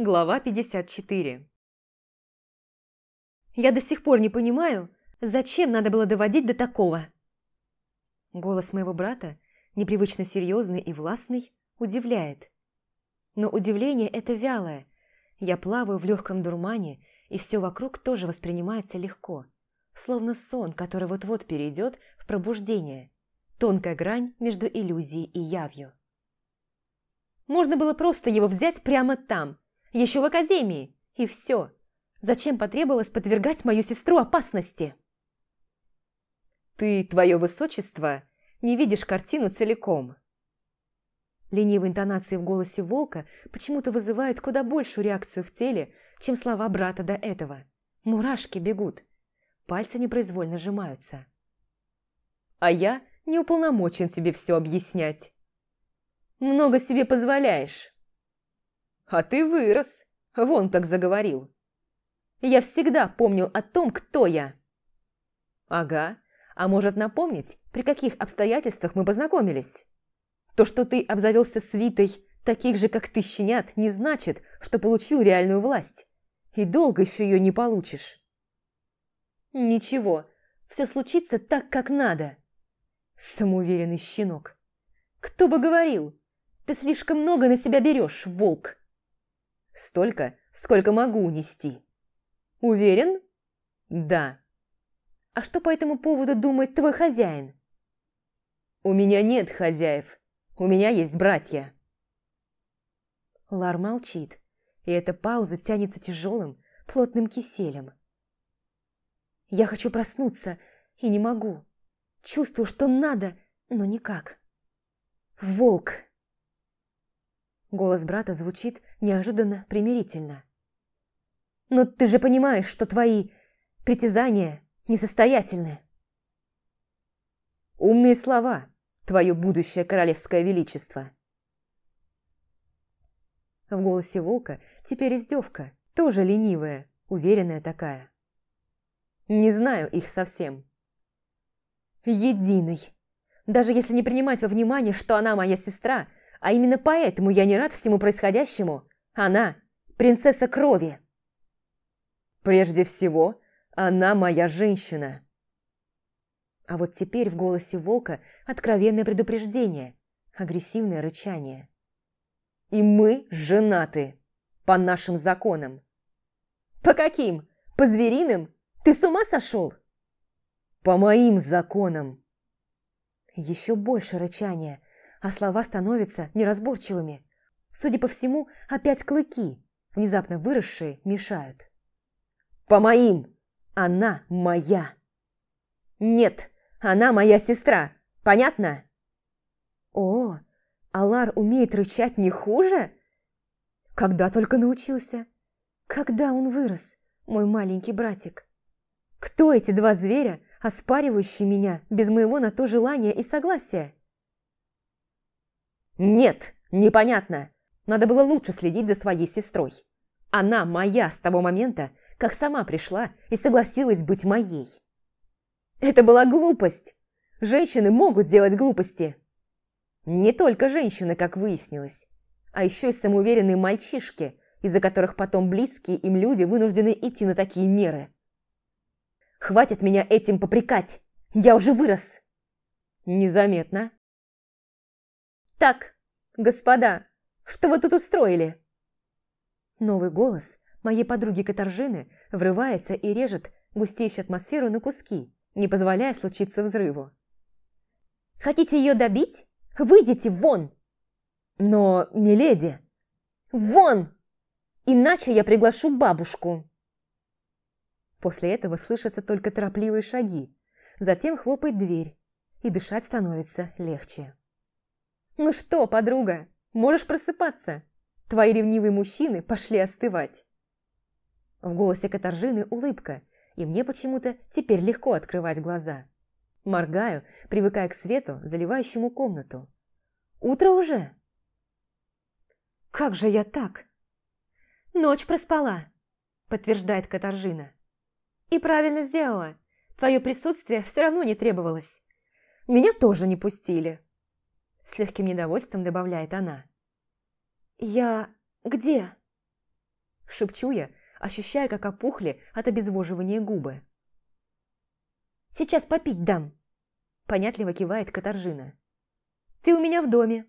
Глава 54 «Я до сих пор не понимаю, зачем надо было доводить до такого?» Голос моего брата, непривычно серьезный и властный, удивляет. Но удивление это вялое. Я плаваю в легком дурмане, и все вокруг тоже воспринимается легко, словно сон, который вот-вот перейдет в пробуждение, тонкая грань между иллюзией и явью. Можно было просто его взять прямо там – еще в академии, и все. Зачем потребовалось подвергать мою сестру опасности? Ты, твое высочество, не видишь картину целиком. Ленивые интонации в голосе волка почему-то вызывают куда большую реакцию в теле, чем слова брата до этого. Мурашки бегут. Пальцы непроизвольно сжимаются. А я не уполномочен тебе все объяснять. Много себе позволяешь. А ты вырос. Вон как заговорил. Я всегда помнил о том, кто я. Ага. А может напомнить, при каких обстоятельствах мы познакомились? То, что ты обзавелся свитой таких же, как ты, щенят, не значит, что получил реальную власть. И долго еще ее не получишь. Ничего, все случится так, как надо. Самоуверенный щенок. Кто бы говорил? Ты слишком много на себя берешь, волк. Столько, сколько могу унести. Уверен? Да. А что по этому поводу думает твой хозяин? У меня нет хозяев. У меня есть братья. Лар молчит, и эта пауза тянется тяжелым, плотным киселем. Я хочу проснуться, и не могу. Чувствую, что надо, но никак. Волк! Голос брата звучит неожиданно примирительно. «Но ты же понимаешь, что твои притязания несостоятельны». «Умные слова, твое будущее королевское величество». В голосе волка теперь издевка, тоже ленивая, уверенная такая. «Не знаю их совсем». «Единый. Даже если не принимать во внимание, что она моя сестра – а именно поэтому я не рад всему происходящему. Она – принцесса крови. Прежде всего, она моя женщина. А вот теперь в голосе волка откровенное предупреждение, агрессивное рычание. И мы женаты, по нашим законам. По каким? По звериным? Ты с ума сошел? По моим законам. Еще больше рычания – а слова становятся неразборчивыми. Судя по всему, опять клыки, внезапно выросшие, мешают. «По моим! Она моя!» «Нет, она моя сестра! Понятно?» «О, Алар умеет рычать не хуже?» «Когда только научился? Когда он вырос, мой маленький братик?» «Кто эти два зверя, оспаривающие меня без моего на то желания и согласия?» «Нет, непонятно. Надо было лучше следить за своей сестрой. Она моя с того момента, как сама пришла и согласилась быть моей. Это была глупость. Женщины могут делать глупости. Не только женщины, как выяснилось, а еще и самоуверенные мальчишки, из-за которых потом близкие им люди вынуждены идти на такие меры. Хватит меня этим попрекать. Я уже вырос. Незаметно. «Так, господа, что вы тут устроили?» Новый голос моей подруги Катаржины врывается и режет густеющую атмосферу на куски, не позволяя случиться взрыву. «Хотите ее добить? Выйдите вон!» «Но, миледи!» «Вон! Иначе я приглашу бабушку!» После этого слышатся только торопливые шаги, затем хлопает дверь, и дышать становится легче. «Ну что, подруга, можешь просыпаться? Твои ревнивые мужчины пошли остывать». В голосе Катаржины улыбка, и мне почему-то теперь легко открывать глаза. Моргаю, привыкая к свету, заливающему комнату. «Утро уже?» «Как же я так?» «Ночь проспала», – подтверждает Катаржина. «И правильно сделала. Твое присутствие все равно не требовалось. Меня тоже не пустили». С легким недовольством добавляет она. «Я где?» Шепчу я, ощущая, как опухли от обезвоживания губы. «Сейчас попить дам», – понятливо кивает Катаржина. «Ты у меня в доме.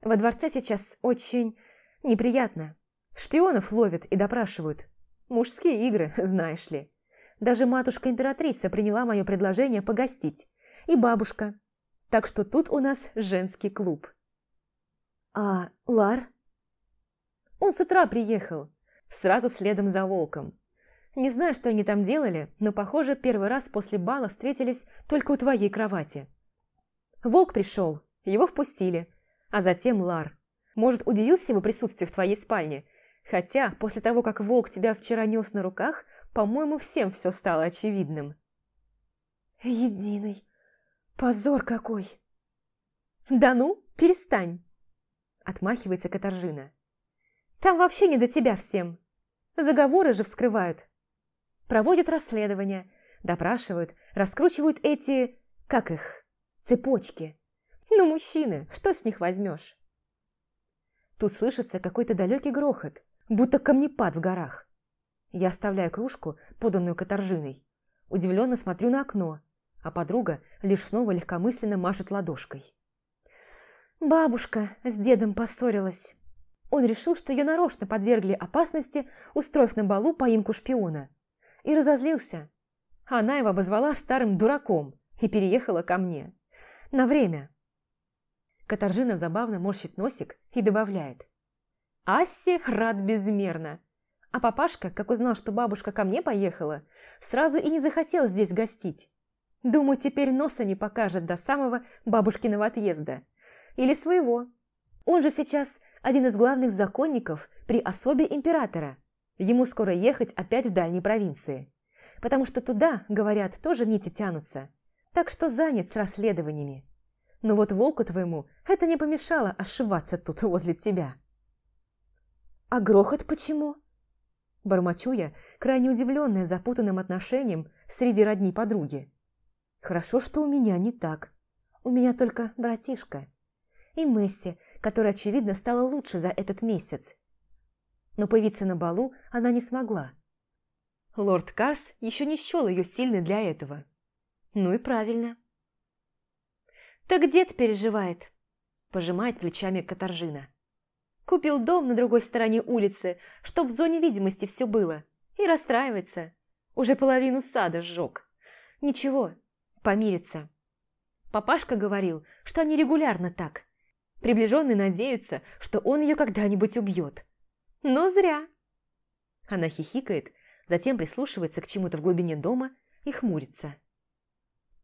Во дворце сейчас очень неприятно. Шпионов ловят и допрашивают. Мужские игры, знаешь ли. Даже матушка-императрица приняла мое предложение погостить. И бабушка. Так что тут у нас женский клуб». «А Лар?» «Он с утра приехал сразу следом за волком. Не знаю, что они там делали, но, похоже, первый раз после бала встретились только у твоей кровати. Волк пришел, его впустили, а затем Лар. Может, удивился его присутствие в твоей спальне? Хотя, после того, как волк тебя вчера нес на руках, по-моему, всем все стало очевидным. Единый. Позор какой. Да ну, перестань. Отмахивается Катаржина. Там вообще не до тебя всем. Заговоры же вскрывают. Проводят расследования, допрашивают, раскручивают эти... как их? Цепочки. Ну, мужчины, что с них возьмешь? Тут слышится какой-то далекий грохот, будто камнепад в горах. Я оставляю кружку, поданную каторжиной. Удивленно смотрю на окно, а подруга лишь снова легкомысленно машет ладошкой. Бабушка с дедом поссорилась. Он решил, что ее нарочно подвергли опасности, устроив на балу поимку шпиона. И разозлился. Она его обозвала старым дураком и переехала ко мне. На время. Катаржина забавно морщит носик и добавляет. Асси рад безмерно. А папашка, как узнал, что бабушка ко мне поехала, сразу и не захотел здесь гостить. Думаю, теперь носа не покажет до самого бабушкиного отъезда. Или своего. Он же сейчас один из главных законников при особе императора. Ему скоро ехать опять в дальние провинции. Потому что туда, говорят, тоже нити тянутся. Так что занят с расследованиями. Но вот волку твоему это не помешало ошиваться тут возле тебя. А грохот почему? Бормочу я, крайне удивленная запутанным отношением среди родни подруги. Хорошо, что у меня не так. У меня только братишка и Месси, которая, очевидно, стала лучше за этот месяц. Но появиться на балу она не смогла. Лорд Карс еще не счел ее сильной для этого. Ну и правильно. «Так дед переживает», – пожимает плечами Катаржина. «Купил дом на другой стороне улицы, чтоб в зоне видимости все было, и расстраивается. Уже половину сада сжег. Ничего, помирится. Папашка говорил, что они регулярно так. Приближенные надеются, что он ее когда-нибудь убьет. Но зря. Она хихикает, затем прислушивается к чему-то в глубине дома и хмурится.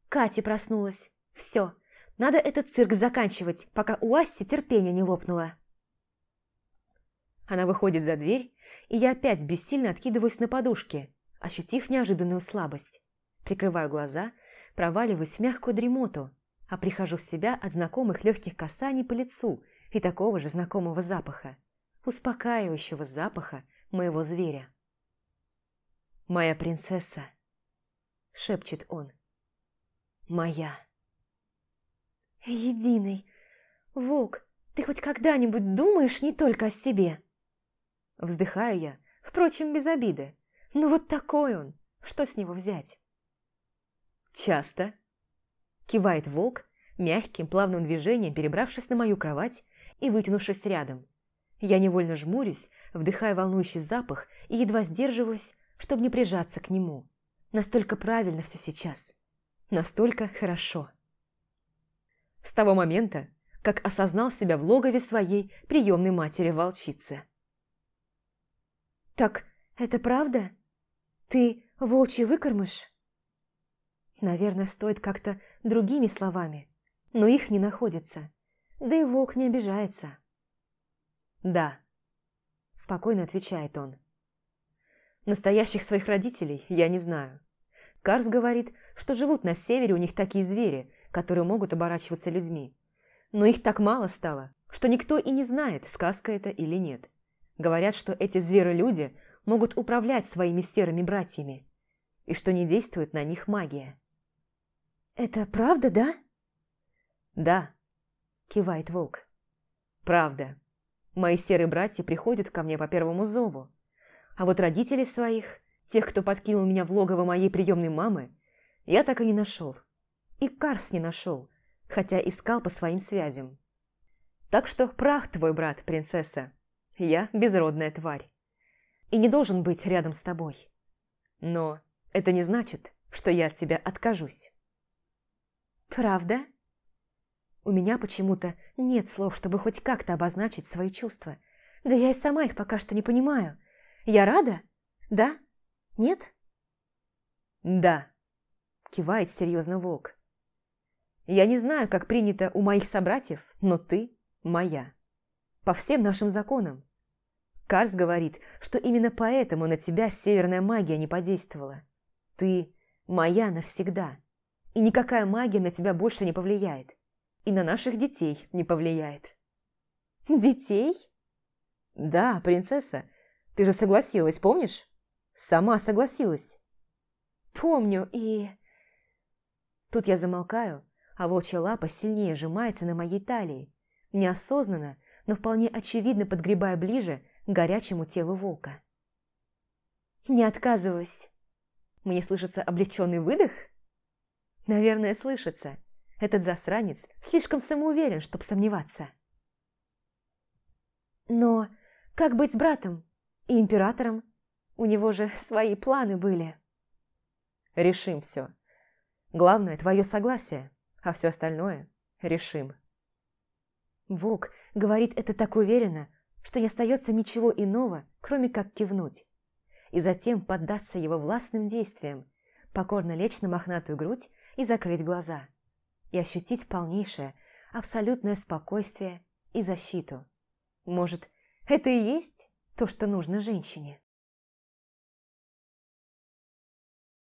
Катя проснулась. Все, надо этот цирк заканчивать, пока у Асти терпение не лопнуло. Она выходит за дверь, и я опять бессильно откидываюсь на подушке, ощутив неожиданную слабость. Прикрываю глаза, проваливаюсь в мягкую дремоту, а прихожу в себя от знакомых легких касаний по лицу и такого же знакомого запаха, успокаивающего запаха моего зверя. «Моя принцесса», — шепчет он, — «моя». «Единый, волк, ты хоть когда-нибудь думаешь не только о себе?» Вздыхаю я, впрочем, без обиды. Ну вот такой он, что с него взять? «Часто», Кивает волк, мягким, плавным движением перебравшись на мою кровать и вытянувшись рядом. Я невольно жмурюсь, вдыхая волнующий запах и едва сдерживаюсь, чтобы не прижаться к нему. Настолько правильно все сейчас. Настолько хорошо. С того момента, как осознал себя в логове своей приемной матери-волчицы. «Так это правда? Ты волчий выкормыш?» Наверное, стоит как-то другими словами, но их не находится. Да и волк не обижается. «Да», – спокойно отвечает он. «Настоящих своих родителей я не знаю. Карс говорит, что живут на севере у них такие звери, которые могут оборачиваться людьми. Но их так мало стало, что никто и не знает, сказка это или нет. Говорят, что эти зверы-люди могут управлять своими серыми братьями, и что не действует на них магия. «Это правда, да?» «Да», – кивает волк. «Правда. Мои серые братья приходят ко мне по первому зову. А вот родителей своих, тех, кто подкинул меня в логово моей приемной мамы, я так и не нашел. И Карс не нашел, хотя искал по своим связям. Так что прав твой брат, принцесса. Я безродная тварь. И не должен быть рядом с тобой. Но это не значит, что я от тебя откажусь. Правда? У меня почему-то нет слов, чтобы хоть как-то обозначить свои чувства. Да я и сама их пока что не понимаю. Я рада? Да? Нет? Да, кивает серьезно волк. Я не знаю, как принято у моих собратьев, но ты моя. По всем нашим законам. Карс говорит, что именно поэтому на тебя северная магия не подействовала. Ты моя навсегда. И никакая магия на тебя больше не повлияет. И на наших детей не повлияет. Детей? Да, принцесса. Ты же согласилась, помнишь? Сама согласилась. Помню, и... Тут я замолкаю, а волчья лапа сильнее сжимается на моей талии, неосознанно, но вполне очевидно подгребая ближе к горячему телу волка. «Не отказываюсь». Мне слышится облегченный выдох? Наверное, слышится. Этот засранец слишком самоуверен, чтобы сомневаться. Но как быть с братом и императором? У него же свои планы были. Решим все. Главное, твое согласие, а все остальное решим. Волк говорит это так уверенно, что не остается ничего иного, кроме как кивнуть. И затем поддаться его властным действиям, покорно лечь на мохнатую грудь и закрыть глаза. И ощутить полнейшее, абсолютное спокойствие и защиту. Может, это и есть то, что нужно женщине?